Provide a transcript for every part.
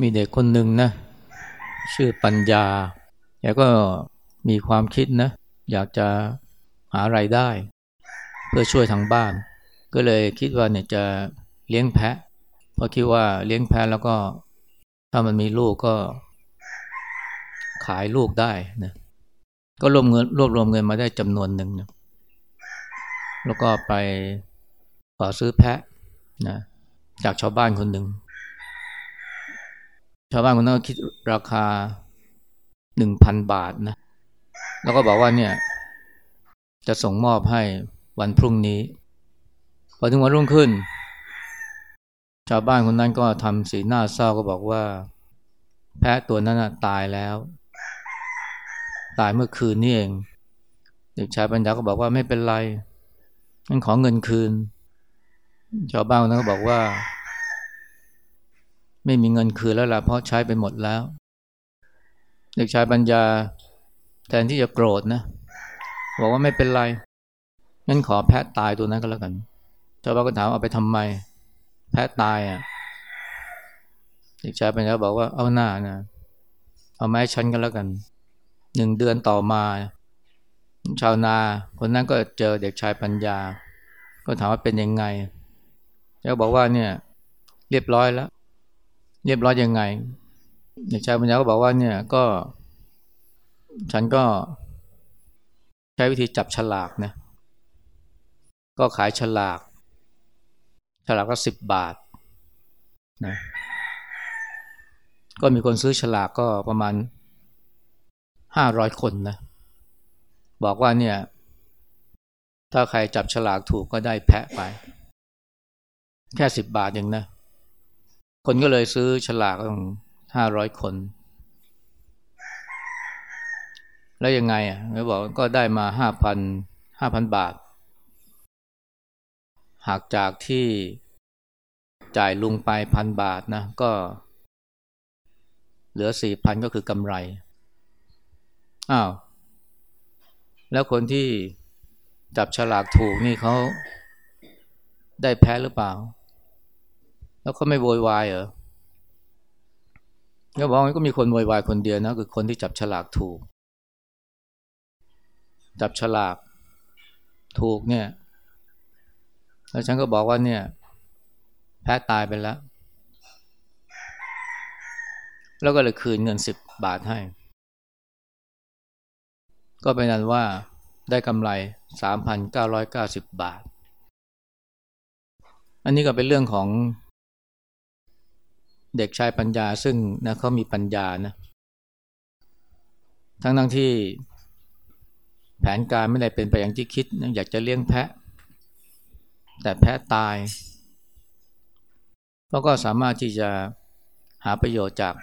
มีเด็กคนหนึ่งนะ ชื่อปัญญาแกก็มีความคิดนะ อยากจะหาไรายได้ เพื่อช่วยทางบ้าน ก็เลยคิดว่าเนี่ยจะเลี้ยงแพะ เพราะคิดว่าเลี้ยงแพะแล้วก็ ถ้ามันมีลูกก็ ขายลูกได้นะก็รวมเงินรวบรวมเงินมาได้จำนวนหนึ่งนะแล้วก็ไปขอซื้อแพะนะจากชาวบ้านคนหนึ่ง ชาวบ้านคนนั้นก็คิดราคาหนึ่งพันบาทนะ แล้วก็บอกว่าเนี่ย จะส่งมอบให้วันพรุ่งนี้พอถึงวันรุ่งขึ้น ชาวบ้านคนนั้นก็ทำสีหน้าเศร้าก็บอกว่า แพะตัวนั้นตายแล้ว ตายเมื่อคืนนี่เองเด็กชายปัญญาก็บอกว่าไม่เป็นไรงั้นขอเงินคืน ชาวบ้านคนนั้นก็บอกว่า ไม่มีเงินคืนแล้วล่ะเพราะใช้ไปหมดแล้ว เด็กชายปัญญาแทนที่จะโกรธนะบอกว่าไม่เป็นไรงั้นขอแพะตายตัวนั้นก็แล้วกันชาวบ้านก็ถามเอาไปทำไม แพะตายอะเด็กชายปัญญาบอกว่าเอาหน้านะเอาไม้ชั้นกันแล้วกันหนึ่งเดือนต่อมา ชาวนาคนนั้นก็เจอเด็กชายปัญญา ก็ถามว่าเป็นยังไง แล้วบอกว่าเนี่ย เรียบร้อยแล้ว เรียบร้อยยังไงเด็กชายปัญญาก็บอกว่าเนี่ยก็ ฉันก็ใช้วิธีจับฉลากนะก็ขายฉลาก ฉลากก็สิบบาทนะก็มีคนซื้อฉลากก็ประมาณห้าร้อยคนนะ บอกว่าเนี่ย ถ้าใครจับฉลากถูกก็ได้แพะไป แค่สิบบาทเองนะ คนก็เลยซื้อฉลากต้องห้าร้อยคน แล้วยังไงอะเขาบอกก็ได้มาห้าพันห้าพันบาท หากจากที่จ่ายลุงไปพันบาทนะ ก็ เหลือสี่พันก็คือกำไร อ้าว แล้วคนที่จับฉลากถูกนี่เขาได้แพ้หรือเปล่า แล้วเขาไม่โวยวายเหรอก็บอกว่าก็มีคนโวยวายคนเดียวนะคือคนที่จับฉลากถูก จับฉลากถูกเนี่ย แล้วฉันก็บอกว่าเนี่ย แพ้ตายไปแล้ว แล้วก็เลยคืนเงินสิบบาทให้ ก็เป็นนั้นว่าได้กำไรสามพันเก้าร้อยเก้าสิบบาท อันนี้ก็เป็นเรื่องของ เด็กชายปัญญาซึ่งนะเขามีปัญญานะทั้งทั้งที่แผนการไม่ได้เป็นไปอย่างที่คิดนะอยากจะเลี้ยงแพะ แต่แพะตายเขาก็สามารถที่จะหาประโยชน์จาก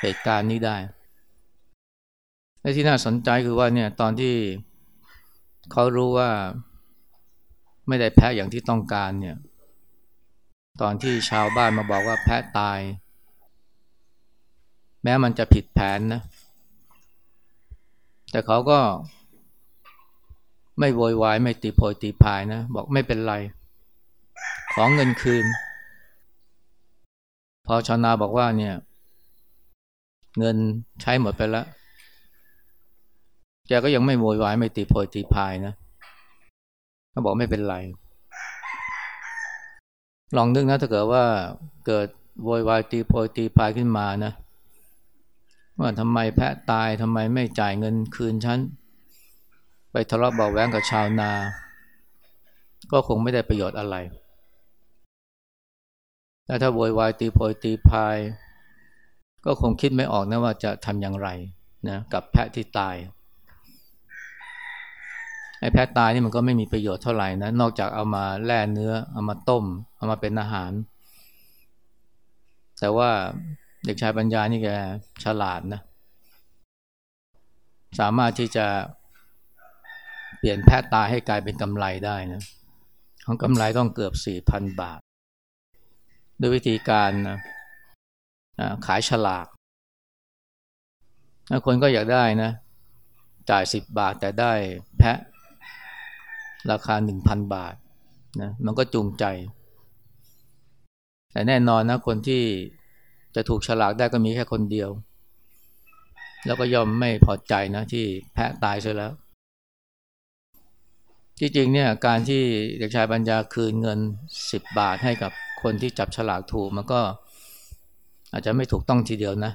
เหตุการณ์นี้ได้และที่น่าสนใจคือว่าเนี่ยตอนที่เขารู้ว่าไม่ได้แพ้อย่างที่ต้องการเนี่ย ตอนที่ชาวบ้านมาบอกว่าแพ้ตาย แม้มันจะผิดแผนนะ แต่เขาก็ไม่โวยวายไม่ตีโพยตีพายนะ บอกไม่เป็นไร ของเงินคืน พอชาวนาบอกว่าเนี่ย เงินใช้หมดไปแล้วแกก็ยังไม่โวยวายไม่ตีโพยตีพายนะเขาบอกไม่เป็นไร ลองนึกนะถ้าเกิดว่าเกิดโวยวายตีโพยตีพายขึ้นมานะ ว่าทำไมแพะตายทำไมไม่จ่ายเงินคืนฉัน ไปทะเลาะเบาแวงกับชาวนา ก็คงไม่ได้ประโยชน์อะไรแต่ถ้าโวยวายตีโพยตีพาย ก็คงคิดไม่ออกนะว่าจะทำอย่างไรนะกับแพะที่ตาย ไอ้แพะตายนี่มันก็ไม่มีประโยชน์เท่าไหร่นะ นอกจากเอามาแล่เนื้อ เอามาต้ม เอามาเป็นอาหาร แต่ว่าเด็กชายปัญญานี่แกฉลาดนะ สามารถที่จะเปลี่ยนแพะตายให้กลายเป็นกำไรได้นะ ของกำไรต้องเกือบสี่พันบาท ด้วยวิธีการนะขายฉลากคนก็อยากได้นะ จ่ายสิบบาทแต่ได้แพะ ราคาหนึ่งพันบาทนะมันก็จูงใจ แต่แน่นอนนะคนที่จะถูกฉลากได้ก็มีแค่คนเดียว แล้วก็ยอมไม่พอใจนะที่แพะตายซะแล้ว ที่จริงเนี่ยการที่เด็กชายปัญญาคืนเงินสิบบาทให้กับคนที่จับฉลากถูกมันก็อาจจะไม่ถูกต้องทีเดียวนะ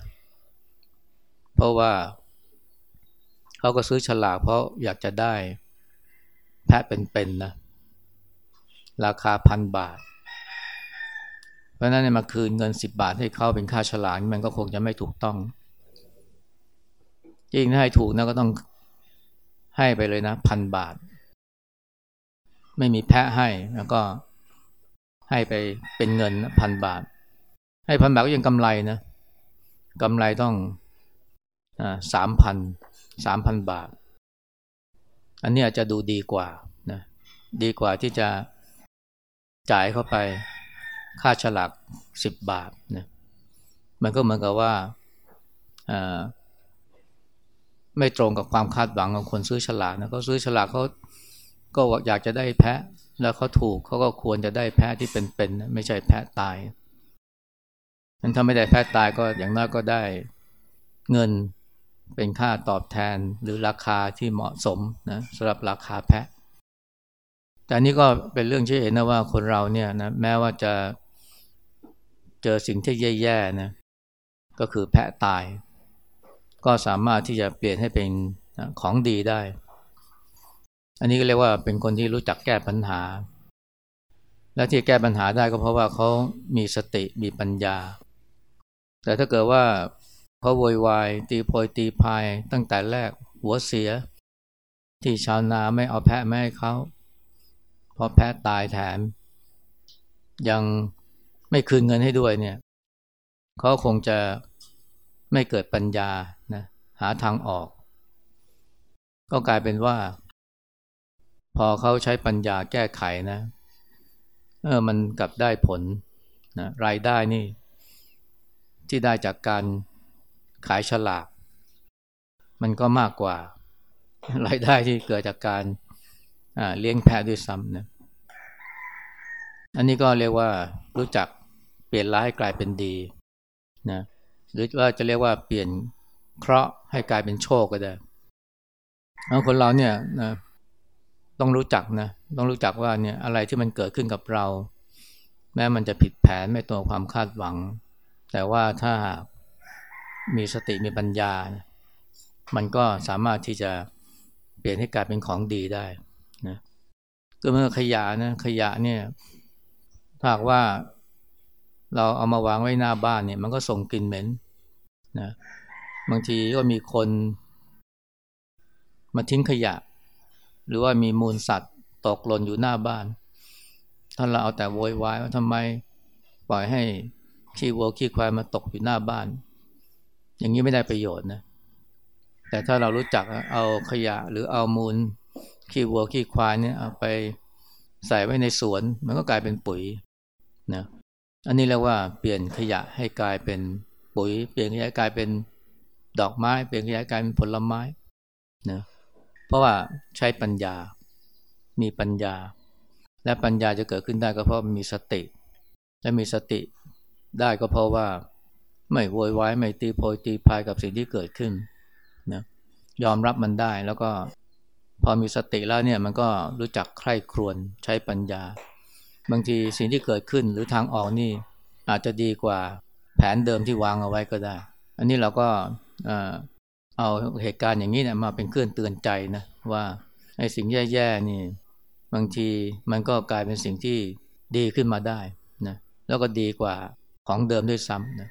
เพราะว่าเขาก็ซื้อฉลากเพราะอยากจะได้ แพะเป็นๆนนะราคาพันบาท เพราะนั้นเนี่ยมาคืนเงินสิบบาทให้เขาเป็นค่าฉลากมันก็คงจะไม่ถูกต้อง จริงถ้าให้ถูกนะก็ต้องให้ไปเลยนะพันบาท ไม่มีแพะให้แล้วก็ให้ไปเป็นเงินพันบาท ให้พันบาทก็ยังกำไรนะกำไรต้องสามพันสามพันบาท อันนี้อาจจะดูดีกว่านะดีกว่าที่จะจ่ายเข้าไปค่าฉลากสิบบาทนะมันก็เหมือนกับว่าไม่ตรงกับความคาดหวังของคนซื้อฉลากนะเขาซื้อฉลากเขาก็อยากจะได้แพะ แล้วเขาถูกเขาก็ควรจะได้แพะที่เป็นๆไม่ใช่แพะตายนั้นถ้าไม่ได้แพะตายก็อย่างน้อยก็ได้เงิน เป็นค่าตอบแทนหรือราคาที่เหมาะสมนะสำหรับราคาแพะ แต่นี้ก็เป็นเรื่องที่เห็นนะว่าคนเราเนี่ยนะแม้ว่าจะเจอสิ่งที่แย่ๆนะก็คือแพะตาย ก็สามารถที่จะเปลี่ยนให้เป็นของดีได้ อันนี้ก็เรียกว่าเป็นคนที่รู้จักแก้ปัญหา และที่แก้ปัญหาได้ก็เพราะว่าเขามีสติมีปัญญา แต่ถ้าเกิดว่า เขาโวยวายตีโพยตีพายตั้งแต่แรกหัวเสีย ที่ชาวนาไม่เอาแพะไม่ให้เขาเพราะแพะตายแถม ยังไม่คืนเงินให้ด้วยเนี่ยเขาคงจะไม่เกิดปัญญานะหาทางออก ก็กลายเป็นว่า พอเขาใช้ปัญญาแก้ไขนะเออมันกลับได้ผลนะรายได้นี่ ที่ได้จากการ ขายฉลาก มันก็มากกว่ารายได้ที่เกิดจากการเลี้ยงแพะด้วยซ้ำนะอันนี้ก็เรียกว่ารู้จักเปลี่ยนร้ายกลายเป็นดีนะหรือว่าจะเรียกว่าเปลี่ยนเคราะห์ให้กลายเป็นโชคก็ได้แล้วคนเราเนี่ยนะต้องรู้จักนะต้องรู้จักว่าเนี่ยอะไรที่มันเกิดขึ้นกับเรา แม้มันจะผิดแผนไม่ตรงความคาดหวัง แต่ว่าถ้า มีสติมีปัญญา มันก็สามารถที่จะเปลี่ยนให้กลายเป็นของดีได้นะก็เมื่อขยะนะขยะเนี่ยถ้าว่าเราเอามาวางไว้หน้าบ้านเนี่ย มันก็ส่งกลิ่นเหม็นนะบางทีก็มีคน มาทิ้งขยะ หรือว่ามีมูลสัตว์ตกหล่นอยู่หน้าบ้าน ถ้าเราเอาแต่โวยวายว่าทำไมปล่อยให้ขี้วัวขี้ควายมาตกอยู่หน้าบ้าน อย่างนี้ไม่ได้ประโยชน์นะ แต่ถ้าเรารู้จักเอาขยะหรือเอามูลขี้วัวขี้ควายเนี่ยเอาไปใส่ไว้ในสวน มันก็กลายเป็นปุ๋ยนะอันนี้เรียกว่าเปลี่ยนขยะให้กลายเป็นปุ๋ย เปลี่ยนขยะกลายเป็นดอกไม้ เปลี่ยนขยะกลายเป็นผลไม้นะเพราะว่าใช้ปัญญา มีปัญญา และปัญญาจะเกิดขึ้นได้ก็เพราะมีสติ และมีสติได้ก็เพราะว่า ไม่โวยวายไม่ตีโพยตีพายกับสิ่งที่เกิดขึ้นนะยอมรับมันได้แล้วก็พอมีสติแล้วเนี่ยมันก็รู้จักใคร่ครวญใช้ปัญญา บางทีสิ่งที่เกิดขึ้นหรือทางออกนี่อาจจะดีกว่าแผนเดิมที่วางเอาไว้ก็ได้ อันนี้เราก็เอาเหตุการณ์อย่างนี้เนี่ยมาเป็นเครื่องเตือนใจนะว่าไอ้สิ่งแย่ๆนี่บางทีมันก็กลายเป็นสิ่งที่ดีขึ้นมาได้นะแล้วก็ดีกว่าของเดิมด้วยซ้ำนะ